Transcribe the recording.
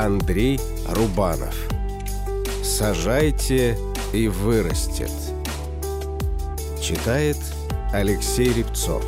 Андрей Рубанов. «Сажайте и вырастет». Читает Алексей Репцов.